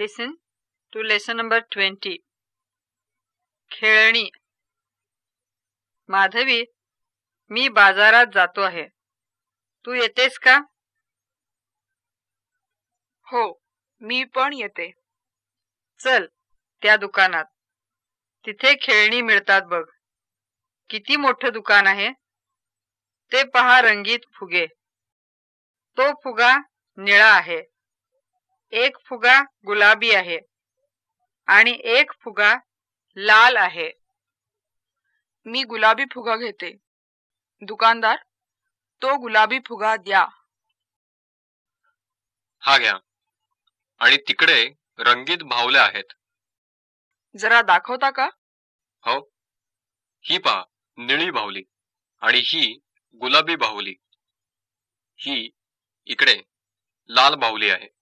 Listen to lesson number twenty खेळणी. माधवी मी बाजारात जातो आहे. तू येतेस का? हो मी पण येते. चल त्या दुकानात. तिथे खेळणी मिळतात बघ. किती मोठं दुकान आहे? ते पहा रंगीत फुगे. तो फुगा निळा आहे. एक फुगा गुलाबी आहे आणि एक फुगा लाल आहे. मी गुलाबी फुगा घेते. दुकानदार तो गुलाबी फुगा द्या. हा घ्या. आणि तिकडे रंगीत भावल्या आहेत. जरा दाखवता का? हो. ही पहा निळी बाहुली आणि ही गुलाबी बाहुली. ही इकडे लाल बाहुली आहे.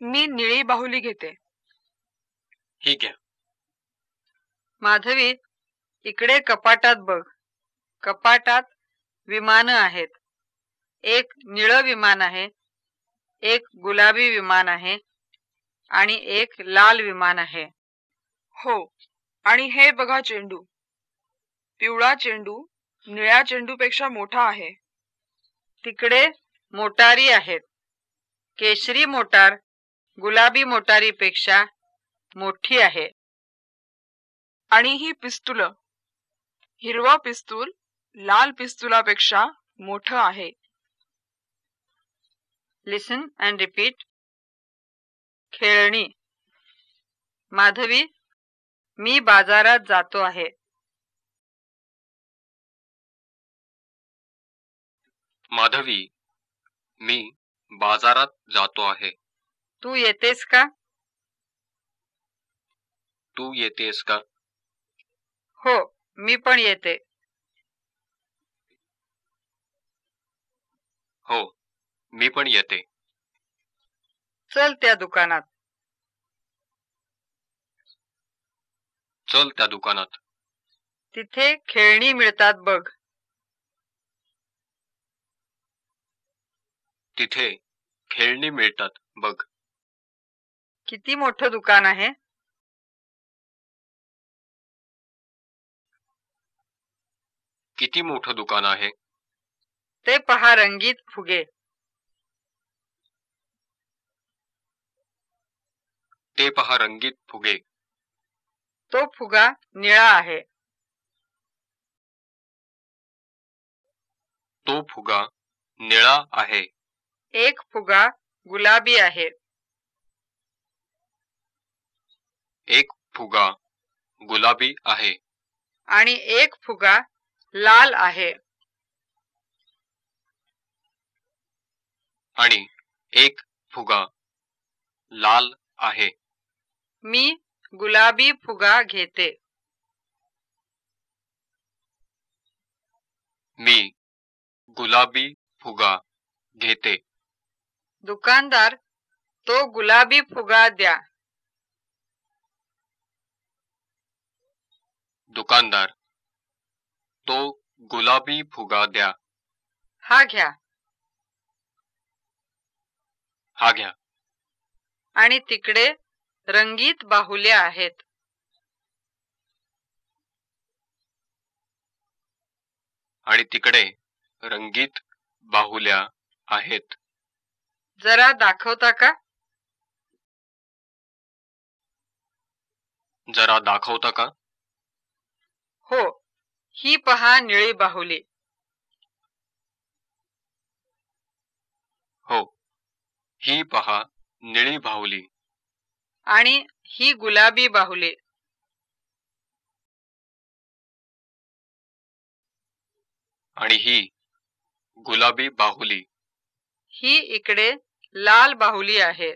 मी निळी बाहुली घेते. ही घ्या माधवी इकडे कपाटात बघ. कपाटात विमानं आहेत. एक निळं विमान आहे एक गुलाबी विमान आहे आणि एक लाल विमान आहे. हो आणि हे बघा चेंडू. पिवळा चेंडू निळ्या चेंडूपेक्षा मोठा आहे. तिकडे मोटारी आहेत. केशरी मोटार गुलाबी मोटारीपेक्षा मोठी आहे. आणि ही पिस्तूल हिरवा पिस्तूल लाल पिस्तुलापेक्षा मोठं आहे. लिसन अँड रिपीट खेळणी. माधवी मी बाजारात जातो आहे. माधवी मी बाजारात जातो आहे. तू येतेस का तू येतेस का हो मी पण येते हो मी पण येते चल त्या दुकानात चल त्या दुकानात तिथे खेळणी मिळतात बघ. तिथे खेळणी मिळतात बघ. किती मोठं दुकान आहे? किती मोठं दुकान आहे? ते पहा रंगीत फुगे. ते पहा रंगीत फुगे. तो फुगा निळा आहे. तो फुगा निळा आहे. एक फुगा गुलाबी आहे. एक फुगा गुलाबी आहे. आणि एक फुगा लाल आहे. आणि एक फुगा लाल आहे. मी गुलाबी फुगा घेते. मी गुलाबी फुगा घेते. दुकानदार तो गुलाबी फुगा द्या. दुकानदार तो गुलाबी फुगा द्या. हा घ्या. हा घ्या. आणि तिकडे रंगीत बाहुल्या आहेत. आणि तिकडे रंगीत बाहुल्या आहेत. जरा दाखवता का? जरा दाखवता का? हो ही पहा निळी बाहुली. हो ही पहा निळी बाहुली. आणि ही गुलाबी बाहुली. आणि ही गुलाबी बाहुली. ही इकडे लाल बाहुली आहे.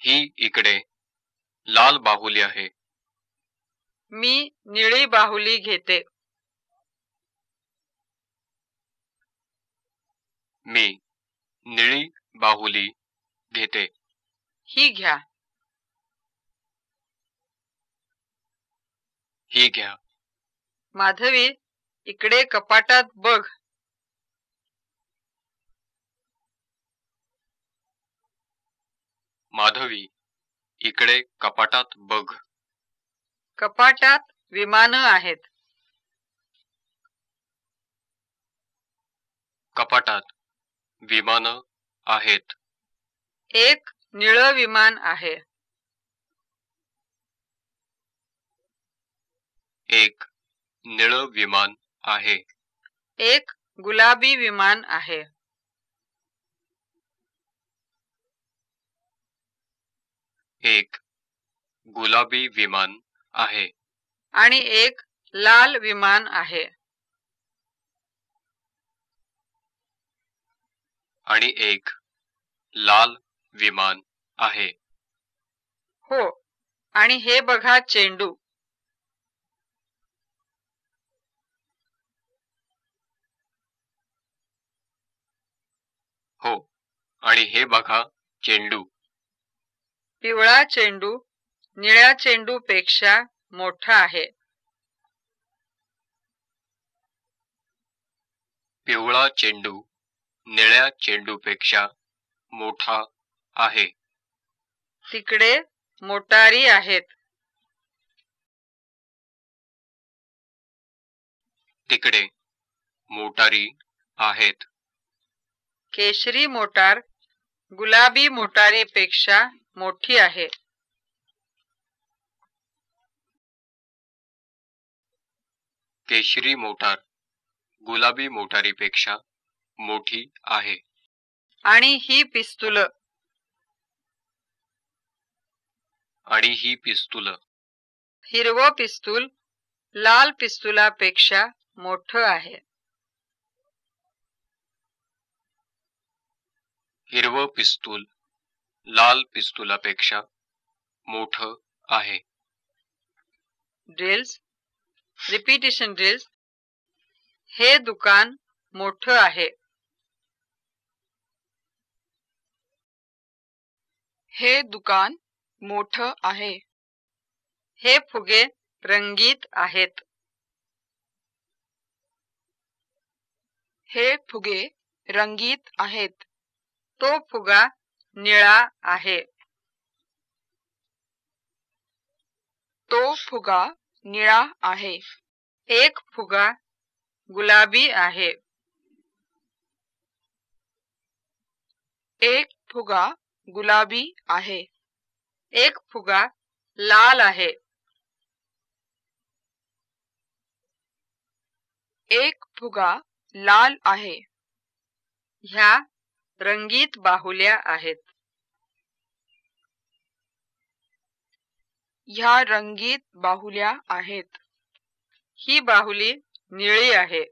ही इकडे लाल बाहुली आहे. मी निळी बाहुली घेते. मी निळी बाहुली घेते. ही घ्या. ही घ्या. माधवी इकडे कपाटात बघ. माधवी इकडे कपाटात बघ. कपाटात विमान आहेत. कपाटात विमान आहेत. एक निळ विमान आहे. एक निळ विमान आहे. एक गुलाबी विमान आहे. एक गुलाबी विमान आहे. आणि एक लाल विमान आहे. आणि एक लाल विमान आहे. हो आणि हे बघा चेंडू. हो आणि हे बघा चेंडू. पिवळा चेंडू निळ्या चेंडू पेक्षा मोठा आहे. पिवळा चेंडू निळ्या चेंडूपेक्षा मोठा आहे. तिकडे मोटारी आहेत. तिकडे मोटारी आहेत. केशरी मोटार गुलाबी मोटारीपेक्षा मोठी आहे. केशरी मोटार गुलाबी मोटारीपेक्षा मोठी आहे. आणि ही पिस्तुल. आणि ही पिस्तूल. हिरवं पिस्तूल लाल पिस्तुलापेक्षा मोठं आहे. हिरवं पिस्तूल लाल पिस्तुलापेक्षा मोठं आहे. ड्रिल्स रिपिटेशन ड्रिल्स हे दुकान मोठं आहे. हे दुकान मोठं आहे. हे फुगे रंगीत आहेत. हे फुगे रंगीत आहेत. तो फुगा निळा आहे. तो फुगा निळा आहे. एक फुगा गुलाबी आहे. एक फुगा गुलाबी आहे. एक फुगा लाल आहे. एक फुगा लाल आहे. ह्या रंगीत बाहुल्या आहेत. ह्या रंगीत बाहुल्या आहेत. ही बाहुली निळी आहे.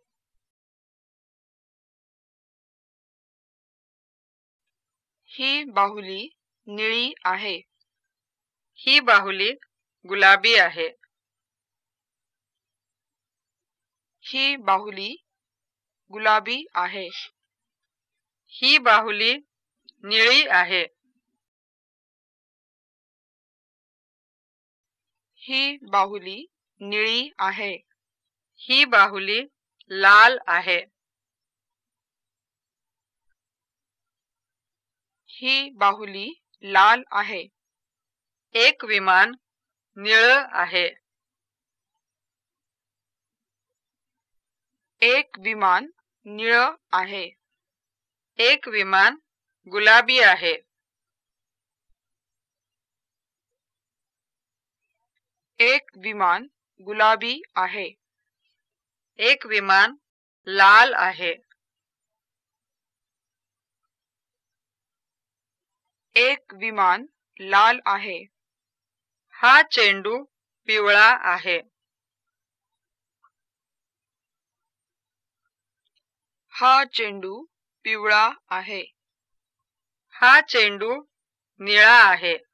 ही बाहुली निळी आहे. ही बाहुली गुलाबी आहे. ही बाहुली गुलाबी आहे. ही बाहुली निळी आहे. ही बाहुली निळी आहे. ही बाहुली लाल आहे. ही बाहुली लाल आहे. एक विमान निळ आहे. एक विमान निळ आहे. एक विमान गुलाबी आहे. एक विमान गुलाबी आहे. एक विमान लाल आहे. एक विमान लाल आहे. हा चेंडू पिवळा आहे. हा चेंडू पिवळा आहे. हा चेंडू निळा आहे.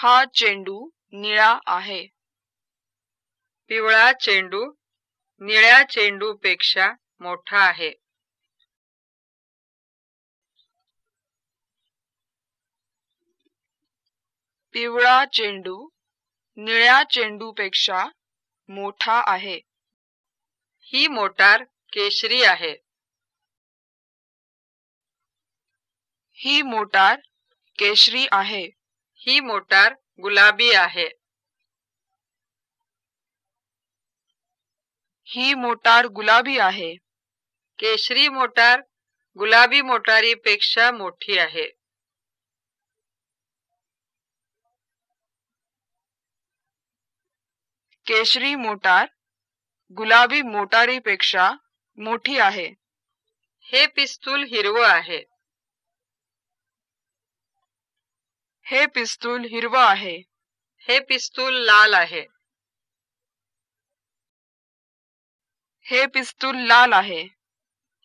हा चेंडू निळा आहे. पिवळा चेंडू निळ्या चेंडूपेक्षा मोठा आहे. पिवळा चेंडू निळ्या चेंडूपेक्षा मोठा आहे. ही मोटार केशरी आहे. ही मोटार केशरी आहे. ही मोटार गुलाबी आहे. ही मोटार गुलाबी आहे. केशरी मोटार गुलाबी मोटारीपेक्षा मोठी आहे. केशरी मोटार गुलाबी मोटारीपेक्षा मोठी आहे. हे पिस्तूल हिरवं आहे. हे पिस्तूल हिरवं आहे. हे पिस्तूल लाल आहे. हे पिस्तूल लाल आहे.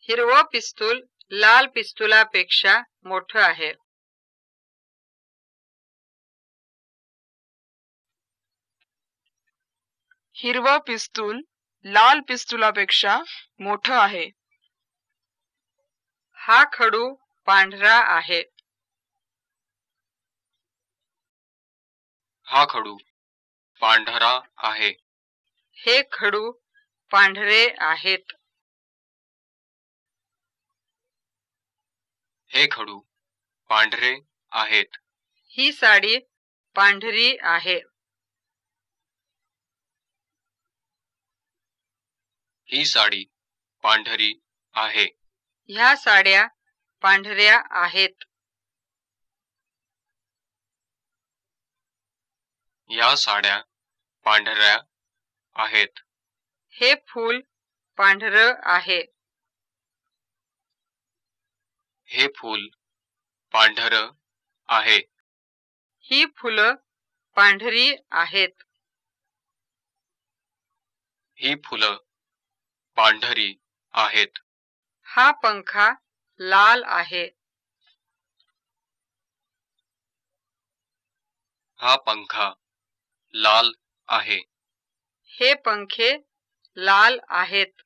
हिरवं पिस्तूल लाल पिस्तुलापेक्षा मोठं आहे. हिरवं पिस्तूल लाल पिस्तुलापेक्षा मोठं आहे. हा खडू पांढरा आहे. हा खडू पांढरा आहे. हे खडू पांढरे आहेत. हे खडू पांढरे आहेत. ही साडी पांढरी आहे. ही साडी पांढरी आहे. ह्या साड्या पांढऱ्या आहेत. या साड्या पांढऱ्या आहेत. हे फूल पांढरं आहे. हे फूल पांढर आहे. ही फुलं पांढरी आहेत. ही फुलं पांढरी आहेत. हा पंखा लाल आहे. हा पंखा लाल आहे. हे पंखे लाल आहेत.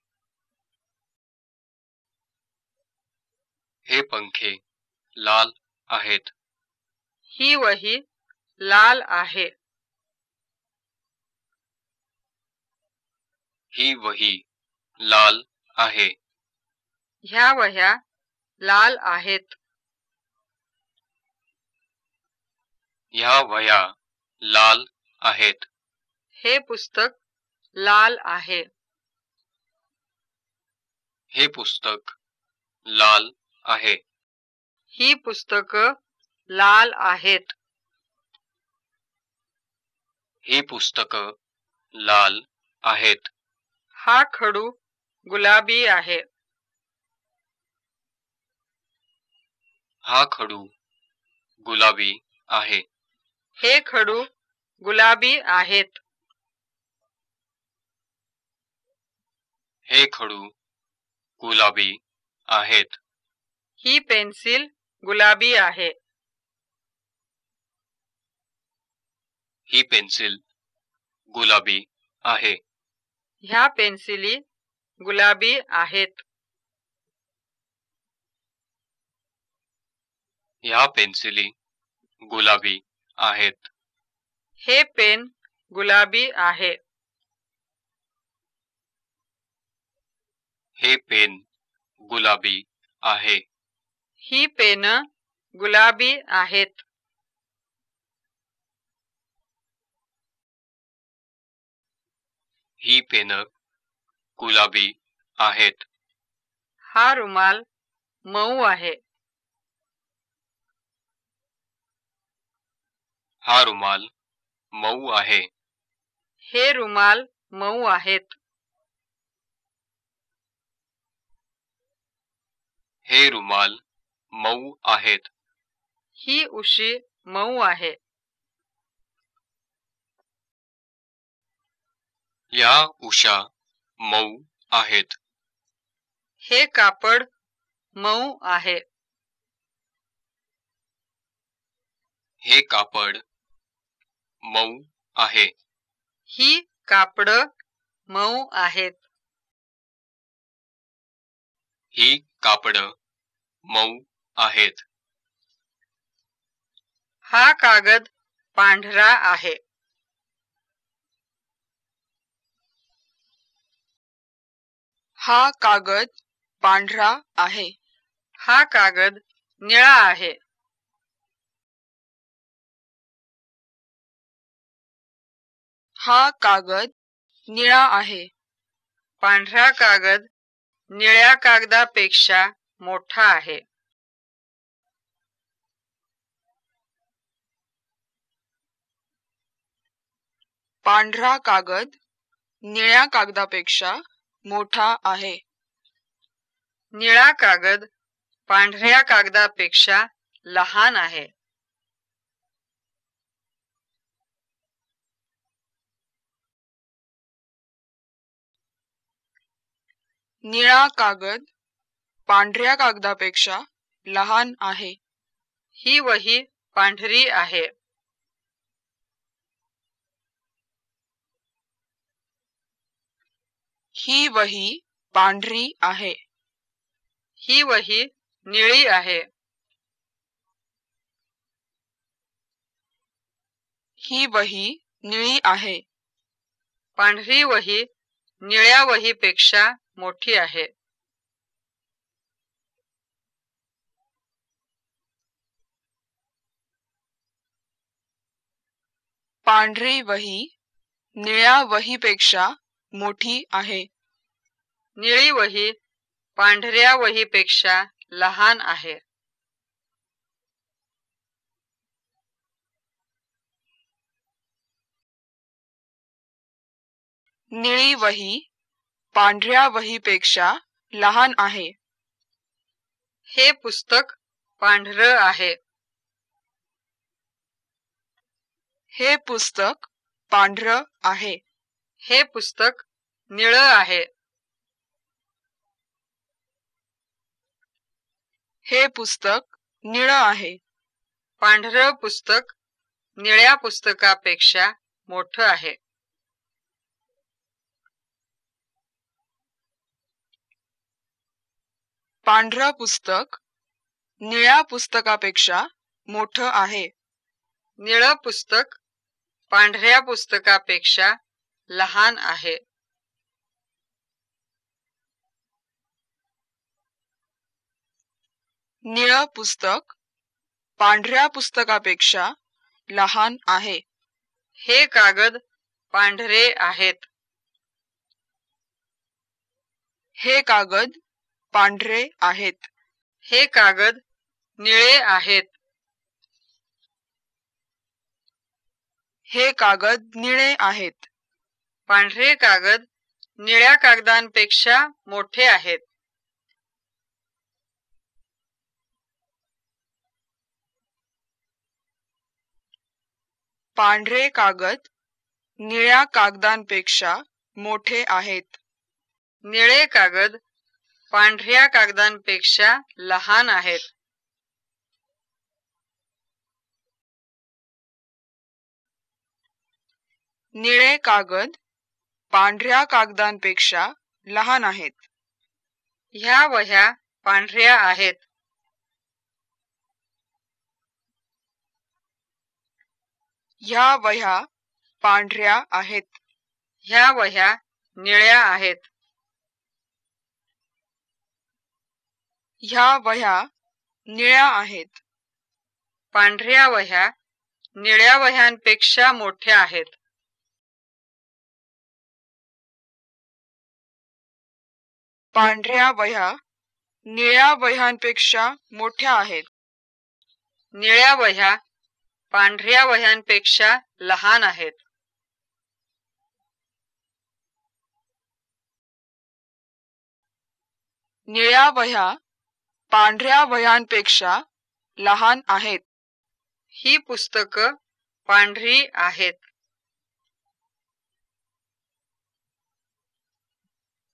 हे पंखे लाल आहेत. ही वही लाल आहे. ही वही लाल आहे. ह्या वह्या लाल आहेत. ह्या वह्या लाल आहेत. हे पुस्तक लाल आहे. हे पुस्तक लाल आहे. ही पुस्तकं लाल आहेत. ही पुस्तक लाल आहेत. हा खडू गुलाबी आहे. हा खडू गुलाबी आहे. हे खडू गुलाबी आहेत. हे खडू गुलाबी आहेत. ही पेन्सिल गुलाबी आहे. ही पेन्सिल गुलाबी आहे. ह्या पेन्सिली गुलाबी आहेत. ह्या पेन्सिली गुलाबी आहेत. हे पेन गुलाबी आहे. हे पेन गुलाबी आहे. ही पेन गुलाबी आहेत. ही पेन गुलाबी आहेत. हा रुमाल मऊ आहे. हा रुमाल मऊ आहे. हे रुमाल मऊ आहेत. हे रुमाल मऊ आहेत. ही उशी मऊ आहे. या उषा मऊ आहेत. हे कापड मऊ आहे. हे कापड मऊ आहे. ही कापड मऊ आहेत. ही कापड मऊ आहेत. हा कागद पांढरा आहे. हा कागद पांढरा आहे. हा कागद निळा आहे. हा कागद निळा आहे. पांढरा कागद निळ्या कागदापेक्षा मोठा आहे. पांढरा कागद निळ्या कागदापेक्षा मोठा आहे. निळा कागद पांढऱ्या कागदापेक्षा लहान आहे. निळा कागद पांढऱ्या कागदापेक्षा लहान आहे. ही वही पांढरी आहे. ही वही पांढरी आहे. ही वही निळी आहे. ही वही निळी आहे. पांढरी वही निळ्या वहीपेक्षा मोठी आहे. पांढरी वही निळ्या वहीपेक्षा मोठी आहे. निळी वही पांढऱ्या वहीपेक्षा लहान आहे. निळी वही पांढऱ्या वहीपेक्षा लहान आहे. हे पुस्तक पांढरं आहे. हे पुस्तक पांढरं आहे. हे पुस्तक निळं आहे. हे पुस्तक निळं आहे. पांढरं पुस्तक निळ्या पुस्तकापेक्षा मोठं आहे. पांढरं पुस्तक निळ्या पुस्तकापेक्षा मोठं आहे. निळं पुस्तक पांढऱ्या पुस्तकापेक्षा लहान आहे. निळं पुस्तक पांढऱ्या पुस्तकापेक्षा लहान आहे. हे कागद पांढरे आहेत. हे कागद पांढरे आहेत. हे कागद निळे आहेत. हे कागद निळे आहेत. पांढरे कागद निळ्या कागदांपेक्षा मोठे आहेत. पांढरे कागद निळ्या कागदांपेक्षा मोठे आहेत. निळे कागद पांढऱ्या कागदांपेक्षा लहान आहेत. निळे कागद पांढऱ्या कागदांपेक्षा लहान आहेत. ह्या वह्या पांढऱ्या आहेत. ह्या वह्या पांढऱ्या आहेत. ह्या वह्या निळ्या आहेत. ह्या वह्या निळ्या आहेत. पांढऱ्या वह्या निळ्या वह्यांपेक्षा मोठ्या आहेत. पांढऱ्या वह्या निळ्या वह्यांपेक्षा मोठ्या आहेत. निळ्या वह्या पांढऱ्या वह्यांपेक्षा लहान आहेत. निळ्या वह्या पांढऱ्या वयांपेक्षा लहान आहेत. ही पुस्तकं पांढरी आहेत.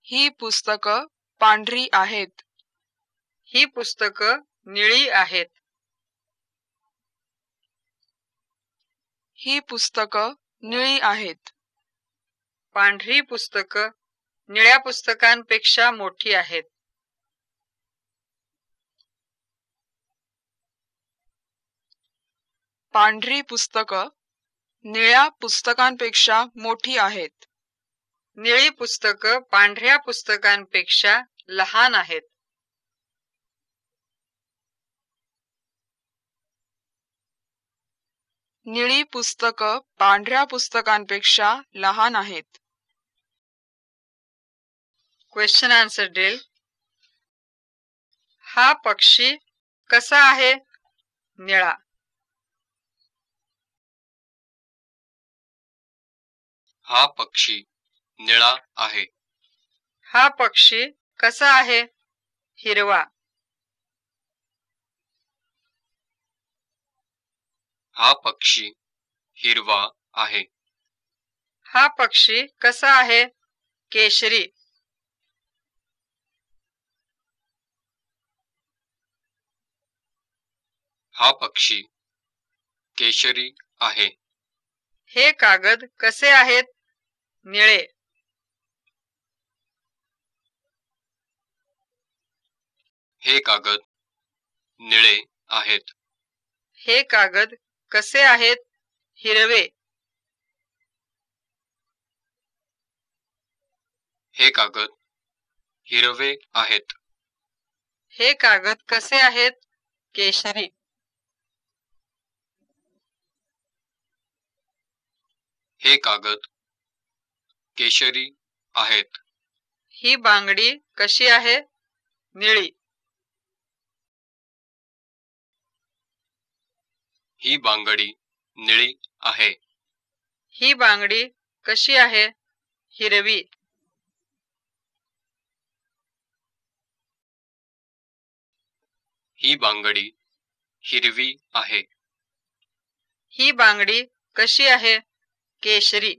ही पुस्तकं पांढरी आहेत. ही पुस्तकं निळी आहेत. ही पुस्तकं निळी आहेत. पांढरी पुस्तकं निळ्या पुस्तकांपेक्षा मोठी आहेत. पांढरी पुस्तकं निळ्या पुस्तकांपेक्षा मोठी आहेत. निळी पुस्तकं पांढऱ्या पुस्तकांपेक्षा लहान आहेत. निळी पुस्तकं पांढऱ्या पुस्तकांपेक्षा लहान आहेत. क्वेश्चन आन्सर डेल हा पक्षी कसा आहे? निळा. हा पक्षी निळा आहे. हा पक्षी कसा आहे? हिरवा. हा पक्षी हिरवा आहे. हा पक्षी कसा आहे? केशरी. हा पक्षी केशरी आहे. हे कागद कसे आहेत? निळे. हे कागद निळे आहेत. हे कागद कसे आहेत? हिरवे. हे कागद हिरवे आहेत. हे कागद कसे आहेत? केशरी. हे कागद केशरी आहेत. ही बांगडी कशी आहे? निळी. ही बांगडी निळी आहे. ही बांगडी कशी आहे? हिरवी. ही बांगडी हिरवी आहे. ही बांगडी कशी आहे? केशरी.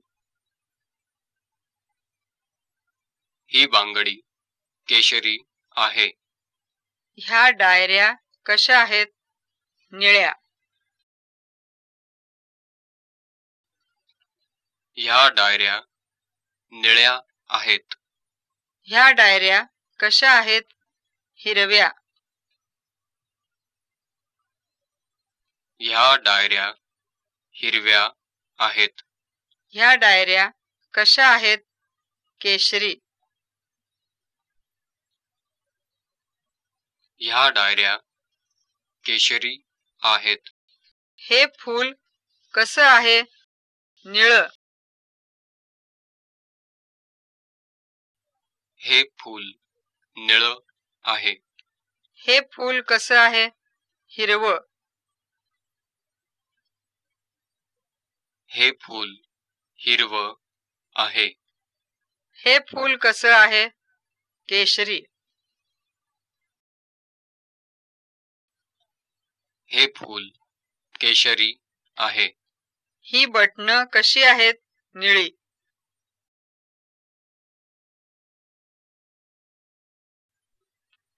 ही बांगडी केशरी आहे. ह्या डायऱ्या कशा आहेत? निळ्या. ह्या डायऱ्या निळ्या आहेत. ह्या डायऱ्या कशा आहेत? हिरव्या. ह्या डायऱ्या हिरव्या आहेत. ह्या डायऱ्या कशा आहेत? केशरी. ह्या डायऱ्या केशरी आहेत. हे फूल कसं आहे? निळ. हे फूल निळ आहे. हे फूल कसं आहे? हिरवं. हे फूल हिरव आहे. हे फूल कसं आहे? केशरी. हे फूल केशरी आहे. ही बटणं कशी आहेत? निळी.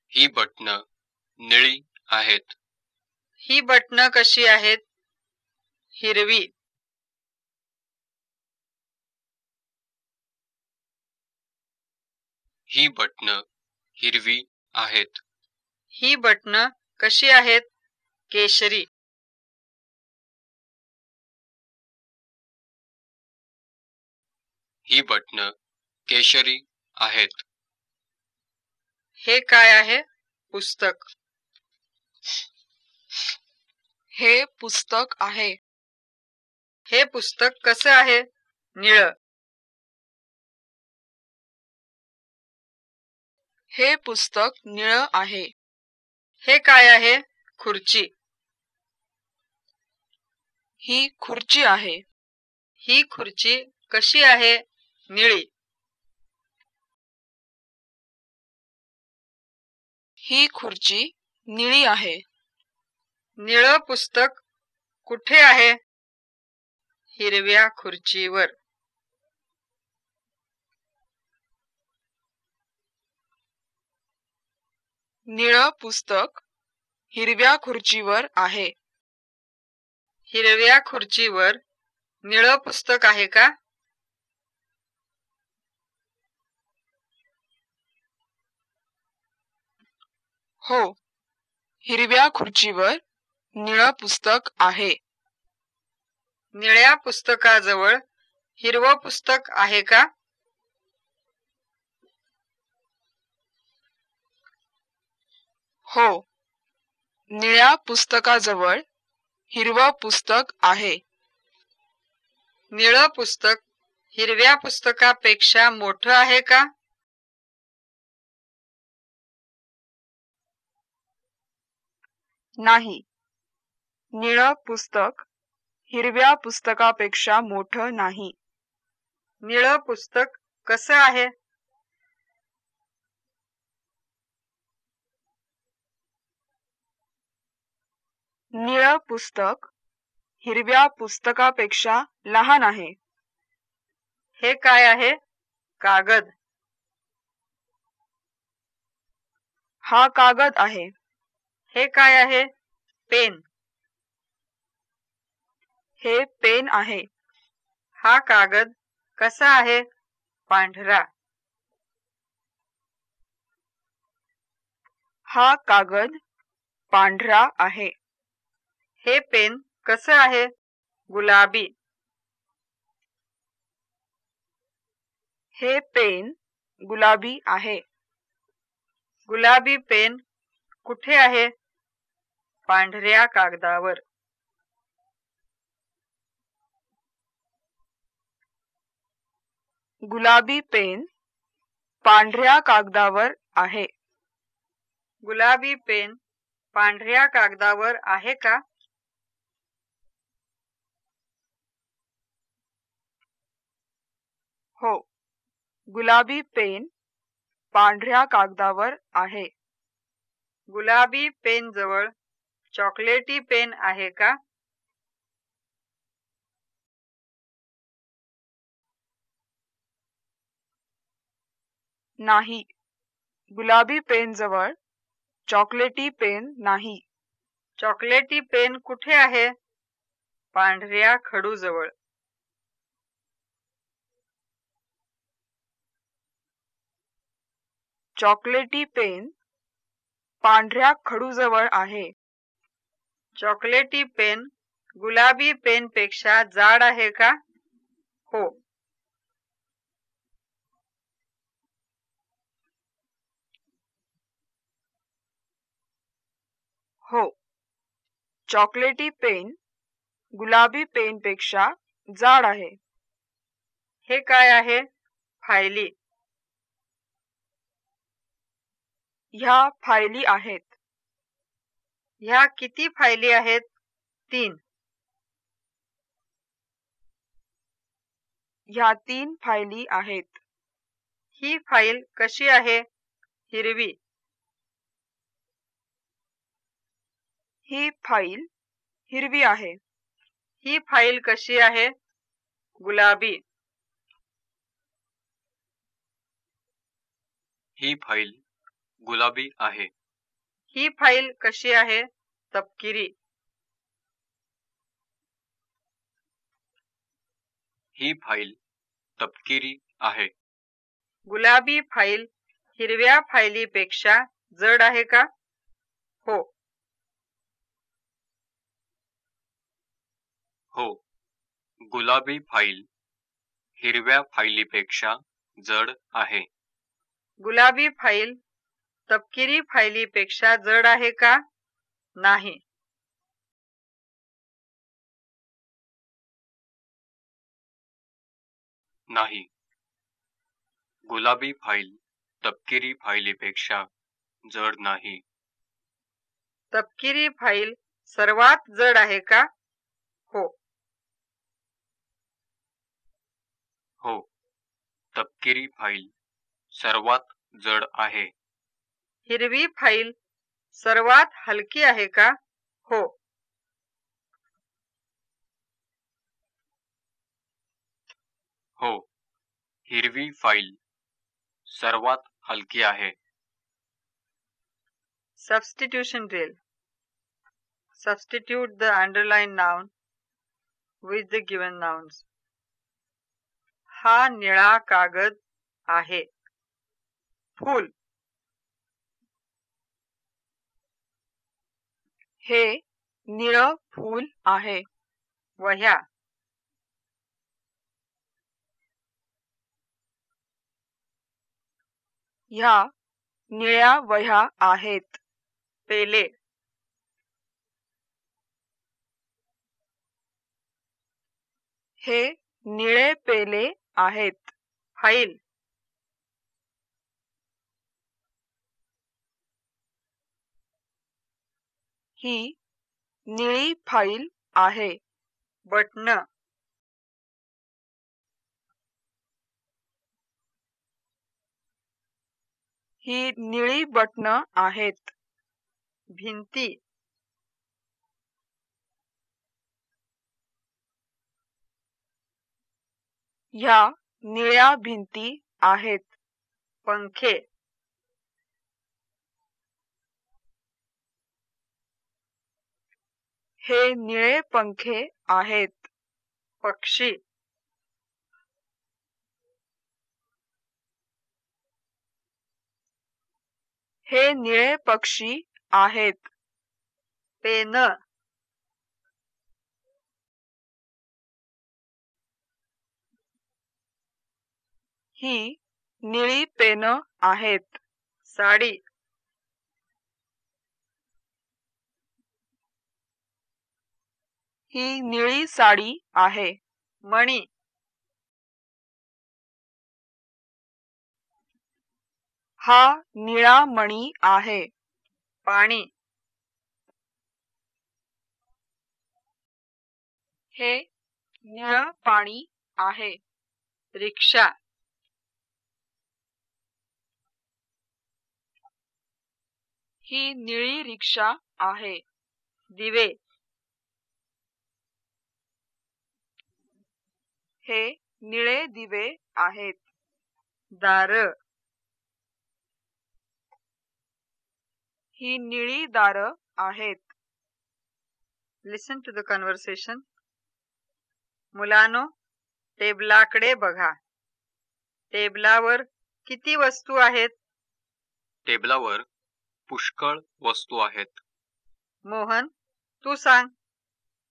ही बटणं निळी आहेत. ही बटणं कशी आहेत? हिरवी. ही बटणं हिरवी आहेत. ही बटणं कशी आहेत? केशरी. ही बटणं केशरी आहेत. हे काय आहे? पुस्तक. हे पुस्तक आहे. हे पुस्तक कसं आहे? निळ. हे पुस्तक निळ आहे. हे काय आहे? खुर्ची. ही खुर्ची आहे. ही खुर्ची कशी आहे? निळी. ही खुर्ची निळी आहे. निळ पुस्तक कुठे आहे? हिरव्या खुर्चीवर. निळ पुस्तक हिरव्या खुर्चीवर आहे. हिरव्या खुर्चीवर निळ पुस्तक आहे का? हो हिरव्या खुर्चीवर निळ पुस्तक आहे. निळ्या पुस्तकाजवळ हिरवं पुस्तक आहे का? हो निळ्या पुस्तकाजवळ हिरवं पुस्तक आहे. निळं पुस्तक हिरव्या पुस्तकापेक्षा मोठं आहे का? नाही. निळं पुस्तक हिरव्या पुस्तकापेक्षा मोठं नाही. निळं पुस्तक कसं आहे? निळं पुस्तक हिरव्या पुस्तकापेक्षा लहान आहे. हे काय आहे? कागद. हा कागद आहे. हे काय आहे? पेन. हे पेन आहे. हा कागद कसा आहे? पांढरा. हा कागद पांढरा आहे. हे पेन कसं आहे? गुलाबी. हे पेन गुलाबी आहे. गुलाबी पेन कुठे आहे? पांढऱ्या कागदावर. गुलाबी पेन पांढऱ्या कागदावर आहे. गुलाबी पेन पांढऱ्या कागदावर आहे का? हो. गुलाबी पेन पांढऱ्या कागदावर आहे. गुलाबी पेन जवळ चॉकलेटी पेन आहे का? नाही. गुलाबी पेन जवळ चॉकलेटी पेन नाही. चॉकलेटी पेन कुठे आहे? पांढऱ्या खडू चॉकलेटी पेन पांढऱ्या खडूजवळ आहे. चॉकलेटी पेन गुलाबी पेन पेक्षा जाड आहे का? हो. हो. चॉकलेटी पेन गुलाबी पेन पेक्षा जाड आहे. हे काय आहे? फायली. ह्या फायली आहेत. ह्या किती फायली आहेत? तीन. ह्या तीन फायली आहेत. ही फाईल कशी आहे? हिरवी. ही फाईल हिरवी आहे. ही फाईल कशी आहे? गुलाबी. ही फाईल गुलाबी आहे. ही फाईल कशी आहे? तपकिरी. ही फाईल तपकिरी आहे. गुलाबी फाईल हिरव्या फाईलीपेक्षा जड आहे का? हो. हो. गुलाबी फाईल हिरव्या फाईलीपेक्षा जड आहे. गुलाबी फाईल तपकिरी फाईलीपेक्षा जड आहे का? नाही. नाही. गुलाबी फाईल तपकिरी फाईलीपेक्षा जड नाही. तपकिरी फाईल सर्वात जड आहे का? हो. हो. तपकिरी फाईल सर्वात जड आहे. हिरवी फाईल सर्वात हलकी आहे का? हो. हो. हिरवी फाईल सर्वात हलकी आहे. Substitution drill substitute the underline noun with the given nouns. हा निळा कागद आहे. फूल. हे निळ फूल आहे. वह्या. ह्या निळ्या वह्या आहेत. पेले. हे निळे पेले आहेत. फाईल. ही निळी फाईल आहे. बटन ही निळी बटन आहेत. भिंती. ह्या निळ्या भिंती आहेत. पंखे. हे निळे पंखे आहेत. पक्षी. हे निळे पक्षी आहेत. पेन. ही निळी पेन आहेत. साडी. ही निळी साडी आहे. मणी. हा निळा मणी आहे. पाणी. हे निळ पाणी आहे. रिक्षा. ही निळी रिक्षा आहे. दिवे. हे निळे दिवे आहेत. दार. ही निळी दार आहेत. लिसन टू द कन्व्हर्सेशन मुलानो टेबलाकडे बघा. टेबलावर किती वस्तू आहेत? टेबलावर पुष्कळ वस्तू आहेत. मोहन तू सांग.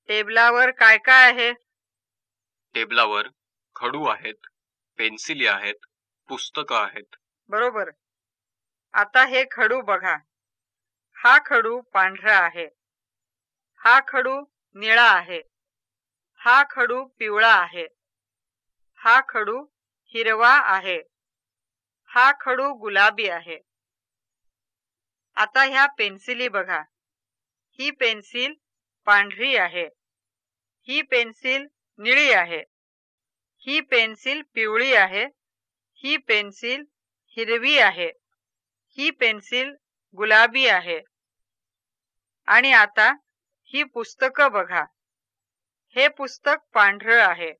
टेबलावर काय काय आहे? टेबलावर खडू आहेत पेन्सिली आहेत पुस्तकं आहेत. बरोबर. आता हे खडू बघा. हा खडू पांढरा आहे. हा खडू निळा आहे. हा खडू पिवळा आहे. हा खडू हिरवा आहे. हा खडू गुलाबी आहे. आता ह्या पेन्सिली बघा. ही पेन्सिल पांढरी आहे. ही पेन्सिल निळी आहे. ही पेन्सिल पिवळी आहे. ही पेन्सिल हिरवी आहे. ही पेन्सिल गुलाबी आहे. आणि आता ही पुस्तकं बघा. हे पुस्तक पांढरं आहे.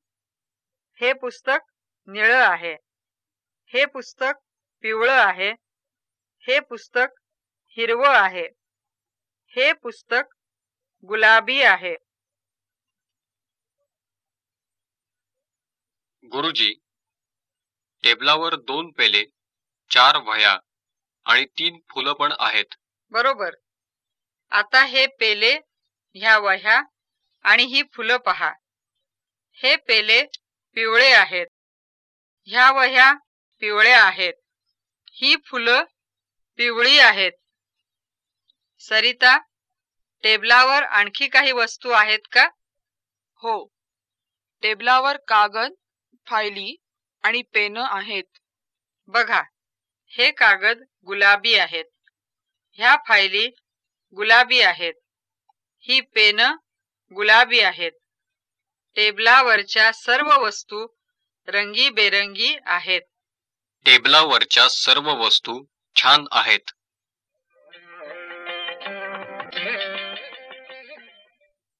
हे पुस्तक निळं आहे. हे पुस्तक पिवळं आहे. हे पुस्तक हिरवं आहे. हे पुस्तक गुलाबी आहे. गुरुजी टेबलावर दोन पेले चार वह्या आणि तीन फुलं पण आहेत. बरोबर. आता हे पेले ह्या वह्या आणि ही फुलं पहा. हे पेले पिवळे आहेत. ह्या वह्या पिवळ्या आहेत. ही फुलं पिवळी आहेत. सरिता टेबलावर आणखी काही वस्तू आहेत का? हो. टेबलावर कागद फायली आणि पेन आहेत. बघा हे कागद गुलाबी आहेत. ह्या फायली गुलाबी आहेत. ही पेन गुलाबी आहेत. टेबलावरच्या सर्व वस्तू रंगीबेरंगी आहेत. टेबलावरच्या सर्व वस्तू छान आहेत.